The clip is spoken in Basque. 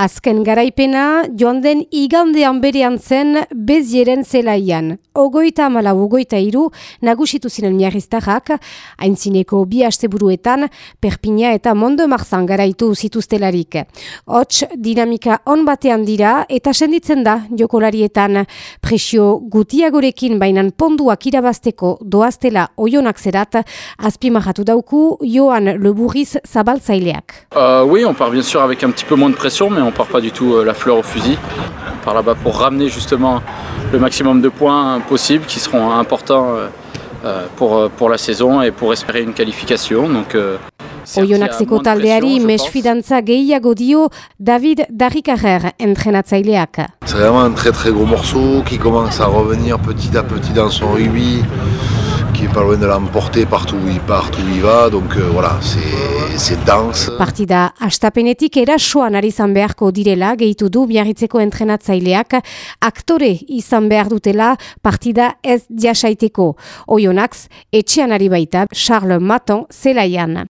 Azken garaipena joan den igandean berean zen bezieren zelaian. Ogoita amala ogoita iru nagusitu zinen miarriztarrak, haintzineko bi asteburuetan Perpina eta Mondo Marzan garaitu zituztelarik. Hots, dinamika on batean dira eta senditzen da jokolarietan presio gutiagorekin bainan ponduak irabazteko doaztela oionak zerat, azpimahatu dauku Joan Leburriz zabaltzaileak. Euh, oui, on part bien sûr avec un petit peu moins de pression, mais on part pas du tout euh, la fleur au fusil. On part là-bas pour ramener justement le maximum de points possibles qui seront importants euh, euh pour, pour la saison et pour espérer une qualification. Donc, Oionakzeko taldeari mesfidantza gehiago dio David entrenatzaileak. C'est vraiment un très très gros morceau qui commence à revenir petit à petit dans son rugby. Qui est pas loin de l'emporter partout où il part, où il va, donc euh, voilà, c'est dense. Partida astapenetik erasoan ari izan beharko direla, gehitu du biarritzeko entrenatzaileak, aktore izan behar dutela partida ez diasaiteko. Oionaks, etxean ari baita, Charles Maton, zelaian.